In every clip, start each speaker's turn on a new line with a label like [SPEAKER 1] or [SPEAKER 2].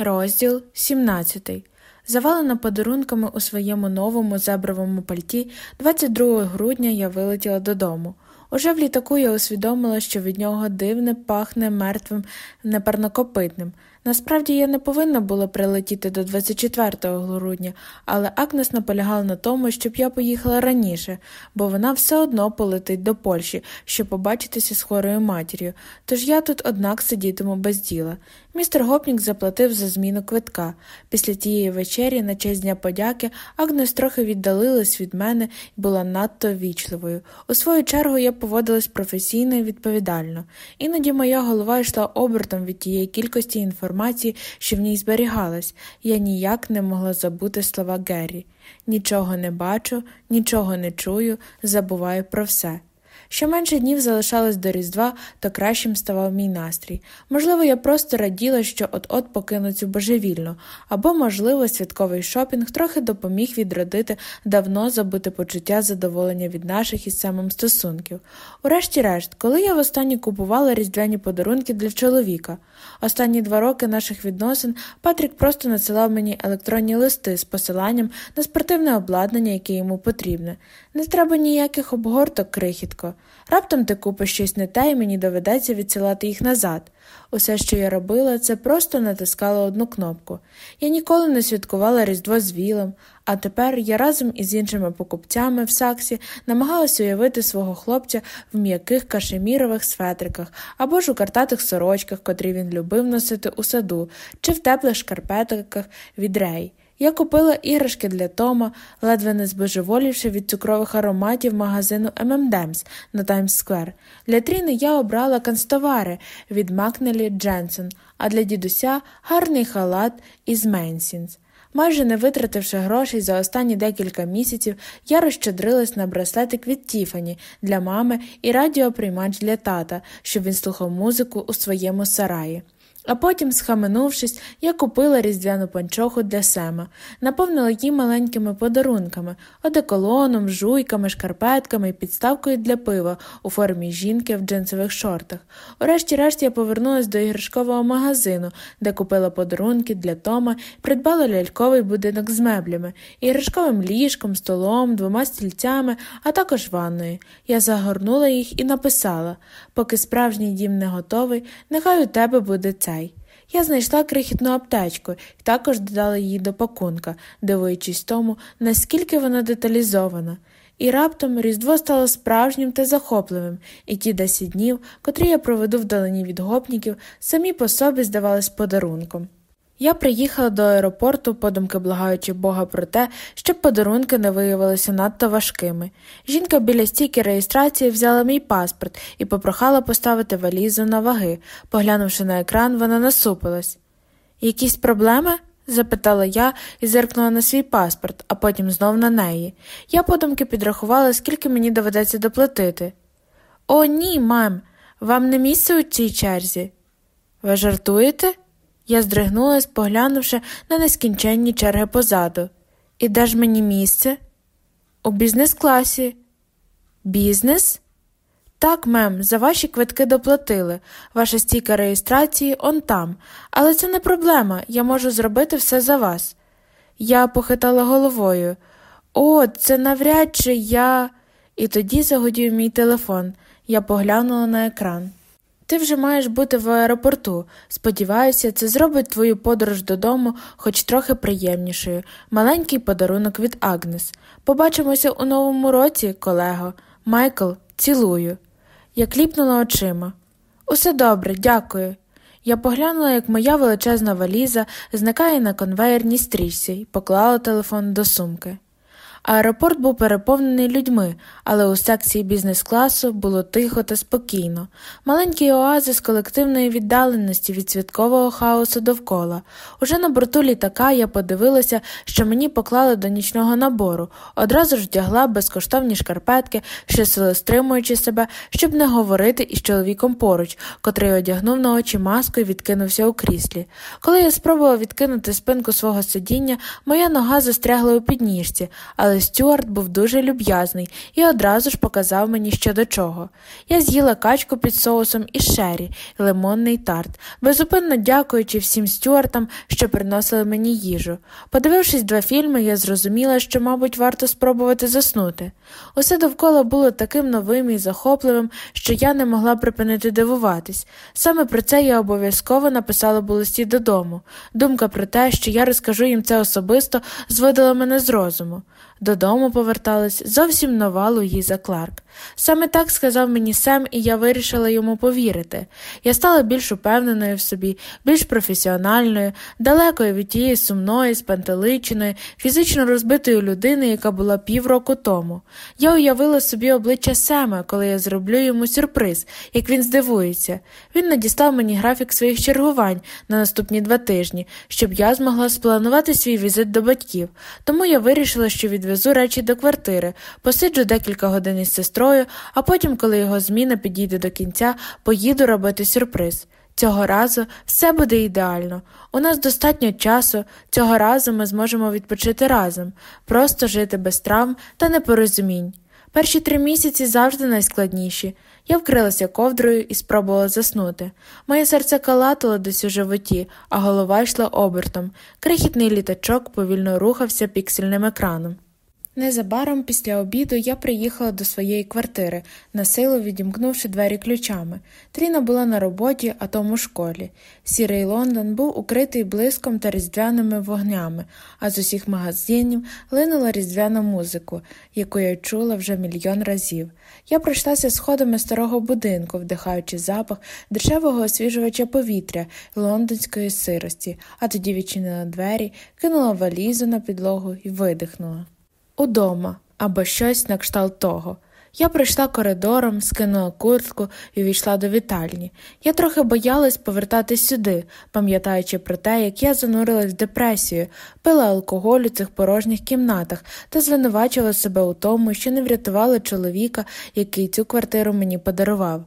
[SPEAKER 1] Розділ 17. Завалена подарунками у своєму новому зебровому пальті, 22 грудня я вилетіла додому. Уже в літаку я усвідомила, що від нього дивне пахне мертвим непарнокопитним. Насправді я не повинна була прилетіти до 24 грудня, але Агнес наполягала на тому, щоб я поїхала раніше, бо вона все одно полетить до Польщі, щоб побачитися з хворою матір'ю, тож я тут, однак, сидітиму без діла. Містер Гопнік заплатив за зміну квитка. Після тієї вечері, на честь дня подяки, Агнес трохи віддалилась від мене і була надто вічливою. У свою чергу я поводилась професійно і відповідально. Іноді моя голова йшла обертом від тієї кількості інформації, що в ній зберігалась. Я ніяк не могла забути слова Геррі. Нічого не бачу, нічого не чую, забуваю про все. Що менше днів залишалось до Різдва, то кращим ставав мій настрій. Можливо, я просто раділа, що от-от покину цю божевільну, або, можливо, святковий шопінг трохи допоміг відродити давно забуте почуття задоволення від наших із самим стосунків. Урешті-решт, коли я востаннє купувала різдвяні подарунки для чоловіка. Останні два роки наших відносин Патрік просто надсилав мені електронні листи з посиланням на спортивне обладнання, яке йому потрібне. Не треба ніяких обгорток, крихітко. Раптом ти купиш щось не те, і мені доведеться відсилати їх назад. Усе, що я робила, це просто натискала одну кнопку. Я ніколи не святкувала Різдво з Вілом, а тепер я разом із іншими покупцями в Саксі намагалася уявити свого хлопця в м'яких кашемірових светриках або ж у картатих сорочках, котрі він любив носити у саду, чи в теплих шкарпетках від REI. Я купила іграшки для Тома, ледве не збожеволівши від цукрових ароматів магазину M&M's на Таймс-сквер. Для Тріни я обрала канцтовари від Макнелі Джексон, а для дідуся гарний халат із Мейсіс. Майже не витративши грошей за останні декілька місяців, я розщедрилась на браслетик від Тіфані для мами і радіоприймач для тата, щоб він слухав музику у своєму сараї. А потім, схаменувшись, я купила різдвяну панчоху для Сема, наповнила її маленькими подарунками, одеколоном, жуйками, шкарпетками і підставкою для пива у формі жінки в джинсових шортах. Урешті-решт я повернулась до іграшкового магазину, де купила подарунки для Тома придбала ляльковий будинок з меблями, іграшковим ліжком, столом, двома стільцями, а також ванною. Я загорнула їх і написала поки справжній дім не готовий, нехай у тебе буде цей. Я знайшла крихітну аптечку і також додала її до пакунка, дивуючись тому, наскільки вона деталізована. І раптом Різдво стало справжнім та захопливим, і ті десять днів, котрі я проведу вдалині від гопніків, самі по собі здавались подарунком. Я приїхала до аеропорту, подумки благаючи Бога про те, щоб подарунки не виявилися надто важкими. Жінка біля стійки реєстрації взяла мій паспорт і попрохала поставити валізу на ваги. Поглянувши на екран, вона насупилась. Якісь проблеми? запитала я і зиркнула на свій паспорт, а потім знов на неї. Я подумки підрахувала, скільки мені доведеться доплатити. О, ні, мам, вам не місце у цій черзі. Ви жартуєте? Я здригнулась, поглянувши на нескінченні черги позаду. І де ж мені місце? У бізнес класі. Бізнес? Так, мем, за ваші квитки доплатили. Ваша стійка реєстрації он там. Але це не проблема, я можу зробити все за вас. Я похитала головою. О, це навряд чи я. І тоді загодів мій телефон. Я поглянула на екран. Ти вже маєш бути в аеропорту. Сподіваюся, це зробить твою подорож додому хоч трохи приємнішою. Маленький подарунок від Агнес. Побачимося у новому році, колего. Майкл, цілую. Я кліпнула очима. Усе добре, дякую. Я поглянула, як моя величезна валіза зникає на конвеєрній стрічці і поклала телефон до сумки. Аеропорт був переповнений людьми, але у секції бізнес-класу було тихо та спокійно, маленький оазис колективної віддаленості від святкового хаосу довкола. Уже на борту літака я подивилася, що мені поклали до нічного набору, одразу ж вдягла безкоштовні шкарпетки, щосили стримуючи себе, щоб не говорити із чоловіком поруч, котрий одягнув на очі маску і відкинувся у кріслі. Коли я спробувала відкинути спинку свого сидіння, моя нога застрягла у підніжці, але але Стюарт був дуже люб'язний і одразу ж показав мені що до чого. Я з'їла качку під соусом і шері, і лимонний тарт, безупинно дякуючи всім стюартам, що приносили мені їжу. Подивившись два фільми, я зрозуміла, що, мабуть, варто спробувати заснути. Усе довкола було таким новим і захопливим, що я не могла припинити дивуватись. Саме про це я обов'язково написала б у листі додому. Думка про те, що я розкажу їм це особисто, зводила мене з розуму. Додому поверталась зовсім нова Луїза Кларк. Саме так сказав мені Сем, і я вирішила йому повірити. Я стала більш упевненою в собі, більш професіональною, далекою від тієї сумної, спантеличеної, фізично розбитої людини, яка була півроку тому. Я уявила собі обличчя Сема, коли я зроблю йому сюрприз, як він здивується. Він надіслав мені графік своїх чергувань на наступні два тижні, щоб я змогла спланувати свій візит до батьків. Тому я вирішила, що відвезу речі до квартири, посиджу декілька годин із сестрою, а потім, коли його зміна підійде до кінця, поїду робити сюрприз. Цього разу все буде ідеально. У нас достатньо часу, цього разу ми зможемо відпочити разом, просто жити без травм та непорозумінь. Перші три місяці завжди найскладніші. Я вкрилася ковдрою і спробувала заснути. Моє серце калатало десь у животі, а голова йшла обертом. Крихітний літачок повільно рухався піксельним екраном. Незабаром після обіду я приїхала до своєї квартири, насилу відімкнувши двері ключами. Тріна була на роботі, а Том у школі. Сірий Лондон був укритий блиском та різдвяними вогнями, а з усіх магазинів линула різдвяна музику, яку я чула вже мільйон разів. Я пройшлася сходами старого будинку, вдихаючи запах дешевого освіжувача повітря лондонської сирості, а тоді відчинила двері, кинула валізу на підлогу і видихнула удома або щось на кшталт того. Я пройшла коридором, скинула куртку і увійшла до вітальні. Я трохи боялась повертатись сюди, пам'ятаючи про те, як я занурилась в депресію, пила алкоголь у цих порожніх кімнатах та звинувачувала себе у тому, що не врятувала чоловіка, який цю квартиру мені подарував.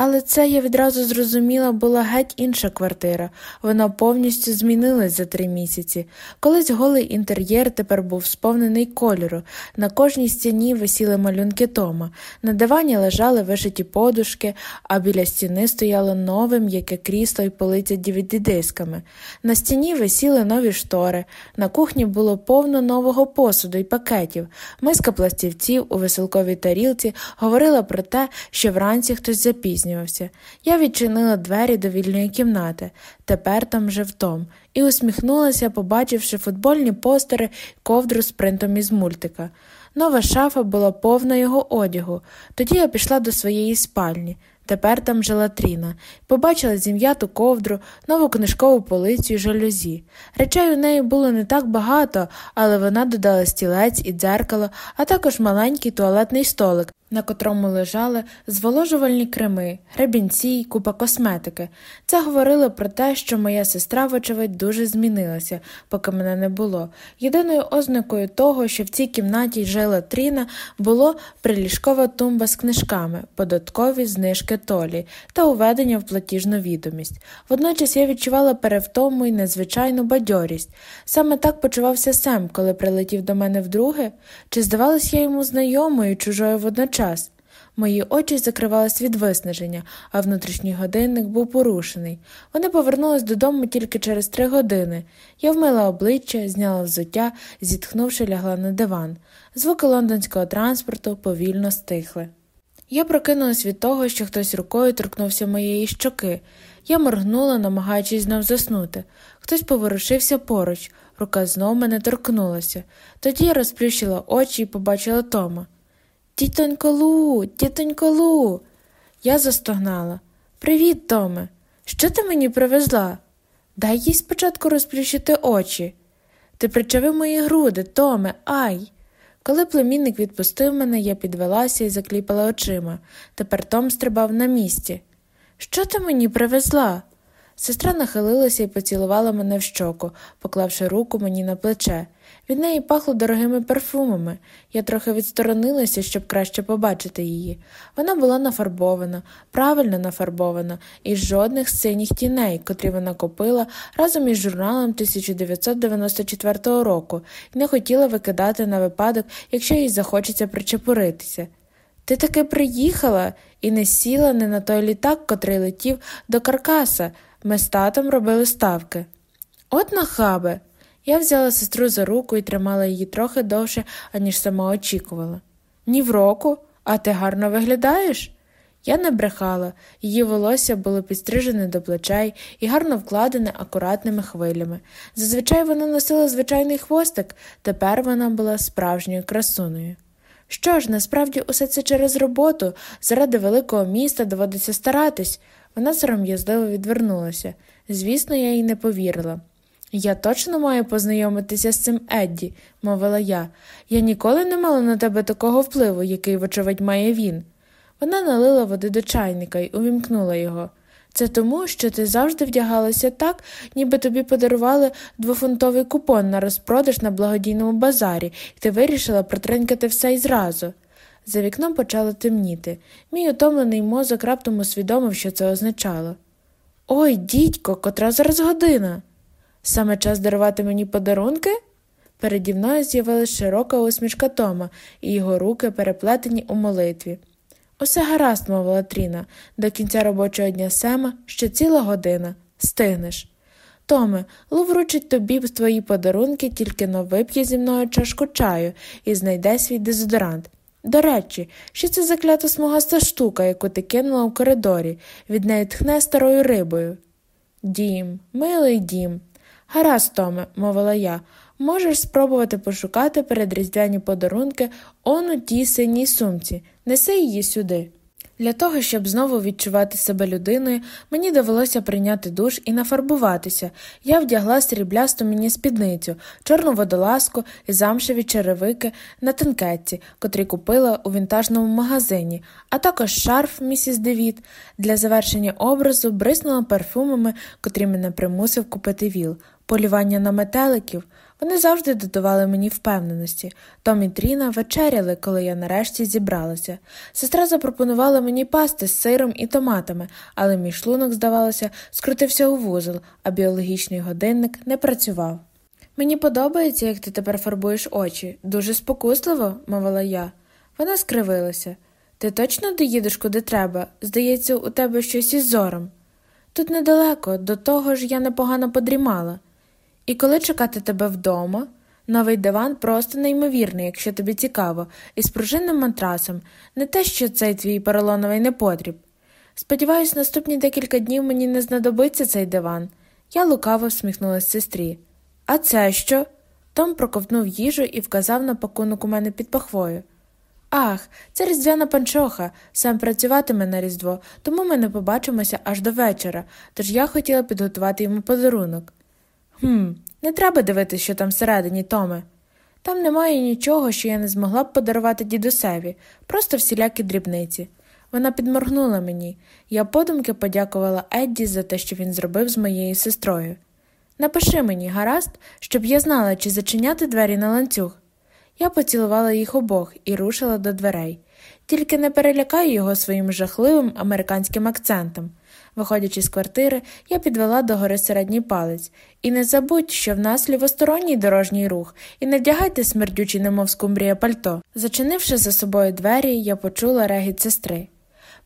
[SPEAKER 1] Але це я відразу зрозуміла, була геть інша квартира. Вона повністю змінилась за три місяці. Колись голий інтер'єр тепер був сповнений кольору. На кожній стіні висіли малюнки Тома, на дивані лежали вишиті подушки, а біля стіни стояло нове м'яке крісло і полиця dvd На стіні висіли нові штори, на кухні було повно нового посуду і пакетів. Миска пластівців у веселковій тарілці говорила про те, що вранці хтось запізнює запізнювався. Я відчинила двері до вільної кімнати, тепер там вже втом, і усміхнулася, побачивши футбольні постери ковдру з принтом із мультика. Нова шафа була повна його одягу. Тоді я пішла до своєї спальні. Тепер там жила Тріна, побачила зім'яту ковдру, нову книжкову полицю і жалюзі. Речей у неї було не так багато, але вона додала стілець і дзеркало, а також маленький туалетний столик, на котрому лежали зволожувальні креми, гребінці й купа косметики. Це говорило про те, що моя сестра, вочевидь, дуже змінилася, поки мене не було. Єдиною ознакою того, що в цій кімнаті жила Тріна, було приліжкова тумба з книжками, податкові знижки толі та уведення в платіжну відомість. Водночас я відчувала перевтому і незвичайну бадьорість. Саме так почувався Сем, коли прилетів до мене вдруге, чи здавалась я йому знайомою, чужою водночас час. Мої очі закривались від виснаження, а внутрішній годинник був порушений. Вони повернулись додому тільки через три години. Я вмила обличчя, зняла взуття, зітхнувши, лягла на диван. Звуки лондонського транспорту повільно стихли. Я прокинулась від того, що хтось рукою торкнувся моєї щоки. Я моргнула, намагаючись знов заснути. Хтось поворушився поруч, рука знов мене торкнулася. Тоді я розплющила очі і побачила Тома. Тітонько Лу, тітонько Лу. Я застогнала. Привіт, Томе. Що ти мені привезла? Дай їй спочатку розплющити очі. Ти причавив мої груди, Томе, ай. Коли племінник відпустив мене, я підвелася і закліпала очима. Тепер Том стрибав на місці. Що ти мені привезла? Сестра нахилилася і поцілувала мене в щоку, поклавши руку мені на плече. Від неї пахло дорогими парфумами. Я трохи відсторонилася, щоб краще побачити її. Вона була нафарбована, правильно нафарбована, із жодних синіх тіней, котрі вона купила разом із журналом 1994 року, і не хотіла викидати на випадок, якщо їй захочеться причепуритися. Ти таки приїхала і не сіла не на той літак, котрий летів до Каркаса. Ми з татом робили ставки. От нахабе. Я взяла сестру за руку і тримала її трохи довше, аніж сама очікувала. Ні в року, а ти гарно виглядаєш? Я не брехала, її волосся було підстрижене до плечей і гарно вкладене акуратними хвилями. Зазвичай вона носила звичайний хвостик, тепер вона була справжньою красуною. Що ж, насправді усе це через роботу, заради великого міста доводиться старатись. Вона сором'язливо відвернулася. Звісно, я їй не повірила. Я точно маю познайомитися з цим Едді, мовила я. Я ніколи не мала на тебе такого впливу, який, вочевидь, має він. Вона налила води до чайника і увімкнула його. Це тому, що ти завжди вдягалася так, ніби тобі подарували двофунтовий купон на розпродаж на благодійному базарі, і ти вирішила протринькати все й зразу. За вікном почало темніти. Мій утомлений мозок раптом усвідомив, що це означало. Ой, дідько, котра зараз година. Саме час дарувати мені подарунки? Переді мною з'явилася широка усмішка Тома, і його руки переплетені у молитві. Усе гаразд, мовила Тріна, до кінця робочого дня Сема ще ціла година. Стигнеш. Томе, Лу вручить тобі твої подарунки, тільки но вип'є зі мною чашку чаю і знайде свій дезодорант. До речі, що це заклята смугаста штука, яку ти кинула у коридорі, від неї тхне старою рибою. Дім, милий дім. Гаразд, Томе, мовила я, можеш спробувати пошукати передріздвяні подарунки он у тій синій сумці, неси її сюди. Для того, щоб знову відчувати себе людиною, мені довелося прийняти душ і нафарбуватися. Я вдягла сріблясту мені спідницю, чорну водолазку і замшеві черевики на тенкетці, котрі купила у вінтажному магазині, а також шарф місіс Девіт. Для завершення образу бриснула парфумами, котрі мене примусив купити віл полювання на метеликів, вони завжди додавали мені впевненості. Том і Тріна вечеряли, коли я нарешті зібралася. Сестра запропонувала мені пасти з сиром і томатами, але мій шлунок, здавалося, скрутився у вузол, а біологічний годинник не працював. Мені подобається, як ти тепер фарбуєш очі. Дуже спокусливо, мовила я. Вона скривилася. Ти точно доїдеш куди треба? Здається, у тебе щось із зором. Тут недалеко, до того ж я непогано подрімала. І коли чекати тебе вдома, новий диван просто неймовірний, якщо тобі цікаво, із пружинним матрасом, не те, що цей твій поролоновий непотріб. Сподіваюсь, наступні декілька днів мені не знадобиться цей диван. Я лукаво всміхнулася сестрі. А це що? Том проковтнув їжу і вказав на пакунок у мене під пахвою. Ах, це різдвяна панчоха, сам працюватиме на Різдво, тому ми не побачимося аж до вечора, тож я хотіла підготувати йому подарунок. Хм, не треба дивитися, що там всередині, Томе. Там немає нічого, що я не змогла б подарувати дідусеві, просто всілякі дрібниці. Вона підморгнула мені, я подумки подякувала Едді за те, що він зробив з моєю сестрою. Напиши мені, гаразд, щоб я знала, чи зачиняти двері на ланцюг. Я поцілувала їх обох і рушила до дверей. Тільки не перелякай його своїм жахливим американським акцентом. Виходячи з квартири, я підвела до гори середній палець. І не забудь, що в нас лівосторонній дорожній рух, і не вдягайте смердючі, немов скумбрія пальто. Зачинивши за собою двері, я почула регіт сестри.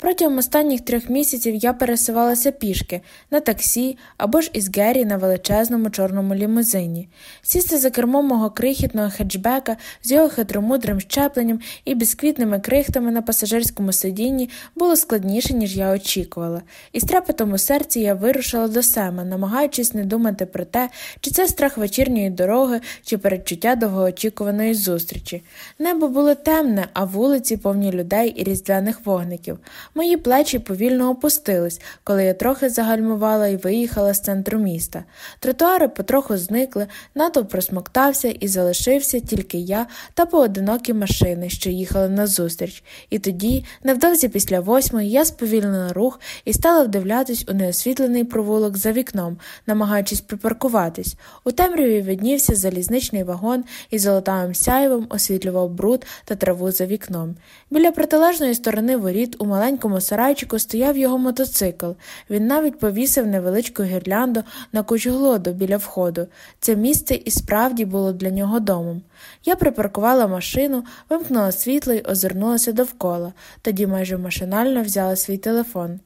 [SPEAKER 1] Протягом останніх трьох місяців я пересувалася пішки на таксі або ж із Геррі на величезному чорному лімузині. Сісти за кермом мого крихітного хеджбека з його хитромудрим щепленням і бісквітними крихтами на пасажирському сидінні було складніше, ніж я очікувала, і з трепетом у серці я вирушила до Сема, намагаючись не думати про те, чи це страх вечірньої дороги, чи передчуття довгоочікуваної зустрічі. Небо було темне, а вулиці повні людей і різдвяних вогників. Мої плечі повільно опустились, коли я трохи загальмувала і виїхала з центру міста. Тротуари потроху зникли, натовп просмоктався і залишився тільки я та поодинокі машини, що їхали назустріч. І тоді, невдовзі після восьмої, я сповільнила рух і стала вдивлятись у неосвітлений провулок за вікном, намагаючись припаркуватись. У темряві виднівся залізничний вагон і золотавим сяйвом освітлював бруд та траву за вікном. Біля протилежної сторони воріт у маленькому сарайчику стояв його мотоцикл. Він навіть повісив невеличку гірлянду на кучглоду біля входу. Це місце і справді було для нього домом. Я припаркувала машину, вимкнула світло й озирнулася довкола, тоді майже машинально взяла свій телефон.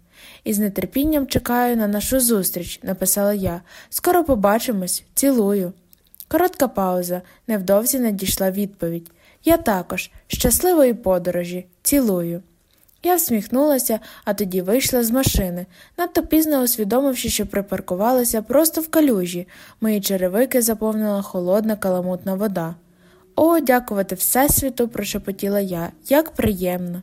[SPEAKER 1] Із нетерпінням чекаю на нашу зустріч, написала я. Скоро побачимось, цілую. Коротка пауза, невдовзі надійшла відповідь. Я також, щасливої подорожі, цілую. Я всміхнулася, а тоді вийшла з машини, надто пізно усвідомивши, що припаркувалася просто в калюжі. Мої черевики заповнила холодна каламутна вода. О, дякувати Всесвіту, прошепотіла я, як приємно.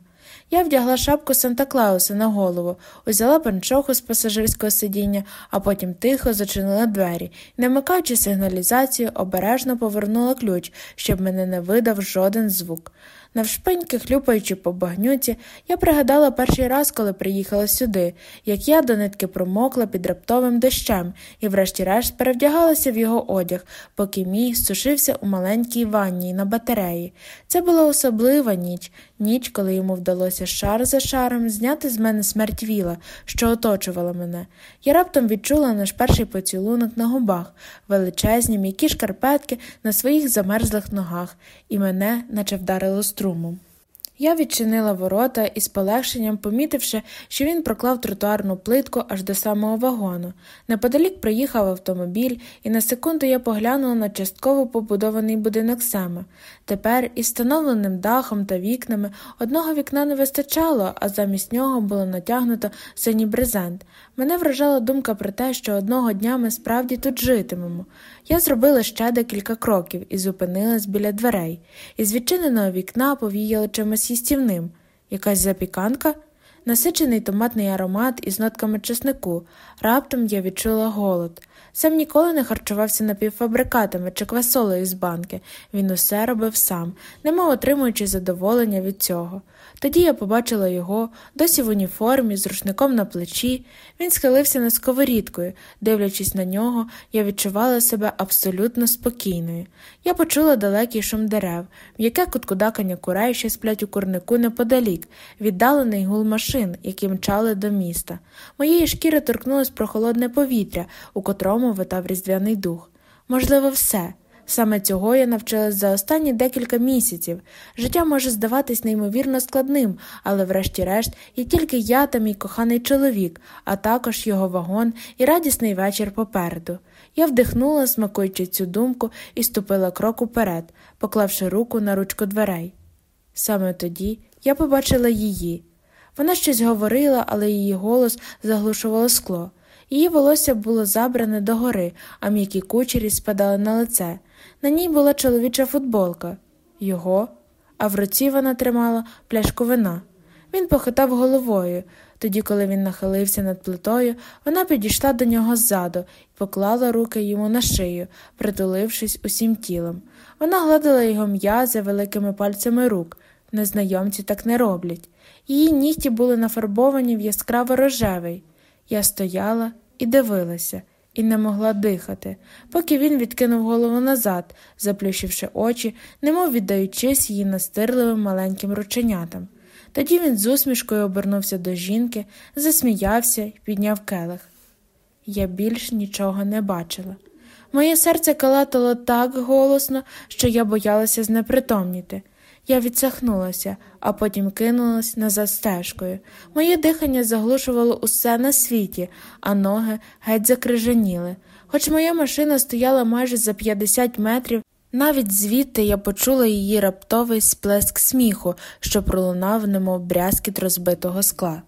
[SPEAKER 1] Я вдягла шапку Санта Клауса на голову, узяла панчоху з пасажирського сидіння, а потім тихо зачинила двері і, не вмикаючи сигналізацію, обережно повернула ключ, щоб мене не видав жоден звук. Навшпиньки, хлюпаючи по багнюці, я пригадала перший раз, коли приїхала сюди, як я до нитки промокла під раптовим дощем і, врешті-решт, перевдягалася в його одяг, поки мій сушився у маленькій ванні на батареї. Це була особлива ніч, ніч, коли йому вдалося шар за шаром зняти з мене смерть віла, що оточувала мене. Я раптом відчула наш перший поцілунок на губах, величезні м'які шкарпетки на своїх замерзлих ногах, і мене, наче вдарило струмом. Я відчинила ворота і з полегшенням, помітивши, що він проклав тротуарну плитку аж до самого вагону. Неподалік приїхав автомобіль, і на секунду я поглянула на частково побудований будинок Сема. Тепер із встановленим дахом та вікнами одного вікна не вистачало, а замість нього було натягнуто синій брезент. Мене вражала думка про те, що одного дня ми справді тут житимемо. Я зробила ще декілька кроків і зупинилась біля дверей. Із відчиненого вікна повіяло чимось їстівним. Якась запіканка, насичений томатний аромат із нотками чеснику. Раптом я відчула голод. Сам ніколи не харчувався напівфабрикатами чи квасолою з банки. Він усе робив сам, немов отримуючи задоволення від цього. Тоді я побачила його, досі в уніформі, з рушником на плечі. Він схилився над сковорідкою. Дивлячись на нього, я відчувала себе абсолютно спокійною. Я почула далекий шум дерев, м'яке куткудакання курей, що сплять у курнику неподалік, віддалений гул машин, які мчали до міста. Моєї шкіри торкнулось прохолодне повітря, у котрому витав різдвяний дух. Можливо, все. Саме цього я навчилась за останні декілька місяців. Життя може здаватись неймовірно складним, але, врешті-решт, є тільки я та мій коханий чоловік, а також його вагон і радісний вечір попереду. Я вдихнула, смакуючи цю думку, і ступила крок уперед, поклавши руку на ручку дверей. Саме тоді я побачила її. Вона щось говорила, але її голос заглушувало скло. Її волосся було забране догори, а м'які кучері спадали на лице. На ній була чоловіча футболка, його, а в руці вона тримала пляшку вина. Він похитав головою. Тоді, коли він нахилився над плитою, вона підійшла до нього ззаду і поклала руки йому на шию, притулившись усім тілом. Вона гладила його м'язи великими пальцями рук. Незнайомці так не роблять. Її нігті були нафарбовані в яскраво рожевий. Я стояла і дивилася і не могла дихати, поки він відкинув голову назад, заплющивши очі, немов віддаючись її настирливим маленьким рученятам. Тоді він з усмішкою обернувся до жінки, засміявся і підняв келих. Я більш нічого не бачила. Моє серце калатало так голосно, що я боялася знепритомніти. Я відсахнулася, а потім кинулась назад стежкою. Моє дихання заглушувало усе на світі, а ноги геть закрижаніли. Хоч моя машина стояла майже за 50 метрів, навіть звідти я почула її раптовий сплеск сміху, що пролунав, немов брязкіт розбитого скла.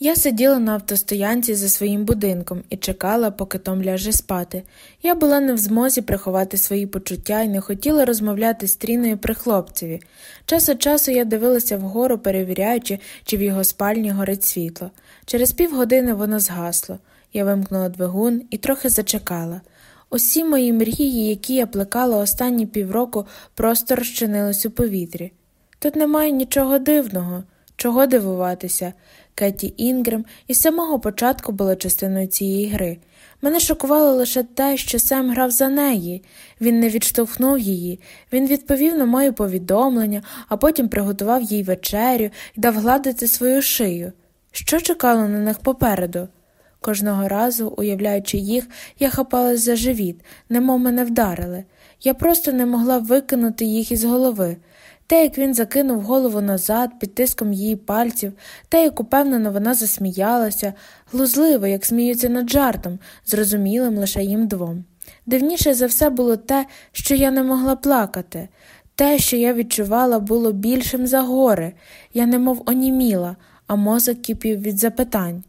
[SPEAKER 1] Я сиділа на автостоянці за своїм будинком і чекала, поки Том ляже спати. Я була не в змозі приховати свої почуття і не хотіла розмовляти з Тріною при хлопцеві. Час від часу я дивилася вгору, перевіряючи, чи в його спальні горить світло. Через півгодини воно згасло. Я вимкнула двигун і трохи зачекала. Усі мої мрії, які я плекала останні півроку, просто розчинились у повітрі. Тут немає нічого дивного, чого дивуватися. Кеті Інгрем із самого початку була частиною цієї гри. Мене шокувало лише те, що Сем грав за неї. Він не відштовхнув її, він відповів на мої повідомлення, а потім приготував їй вечерю і дав гладити свою шию. Що чекало на них попереду? Кожного разу, уявляючи їх, я хапалась за живіт, немов мене вдарили. Я просто не могла викинути їх із голови. Те, як він закинув голову назад під тиском її пальців, те, як упевнено вона засміялася, глузливо, як сміються над жартом, зрозумілим лише їм двом. Дивніше за все було те, що я не могла плакати. Те, що я відчувала, було більшим за гори. Я немов оніміла, а мозок кипів від запитань.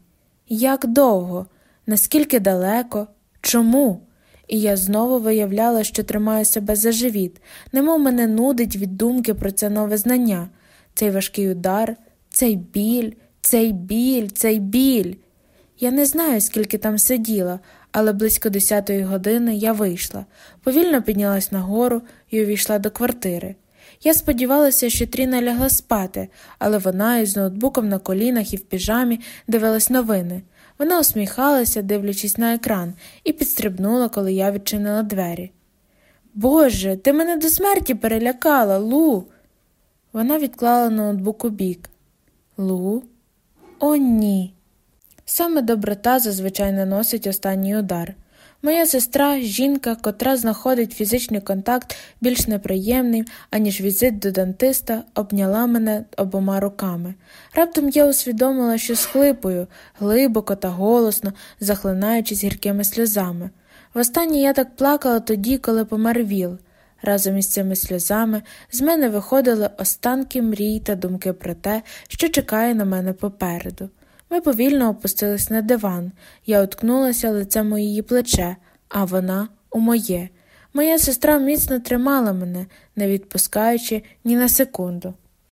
[SPEAKER 1] Як довго? Наскільки далеко? Чому? І я знову виявляла, що тримаю себе за живіт, немов мене нудить від думки про це нове знання, цей важкий удар, цей біль, цей біль, цей біль. Я не знаю, скільки там сиділа, але близько десятої години я вийшла, повільно піднялась нагору і увійшла до квартири. Я сподівалася, що Тріна лягла спати, але вона із ноутбуком на колінах і в піжамі дивилась новини. Вона усміхалася, дивлячись на екран, і підстрибнула, коли я відчинила двері. Боже, ти мене до смерті перелякала, Лу. Вона відклала ноутбук у бік. Лу? О, ні. Саме доброта зазвичай наносить останній удар. Моя сестра, жінка, котра знаходить фізичний контакт більш неприємним, аніж візит до дантиста, обняла мене обома руками. Раптом я усвідомила, що схлипую, глибоко та голосно, захлинаючись гіркими сльозами. Востаннє я так плакала тоді, коли помер Віл. Разом із цими сльозами з мене виходили останки мрій та думки про те, що чекає на мене попереду. Ми повільно опустились на диван. Я уткнулася лицем у її плече, а вона у моє. Моя сестра міцно тримала мене, не відпускаючи ні на секунду.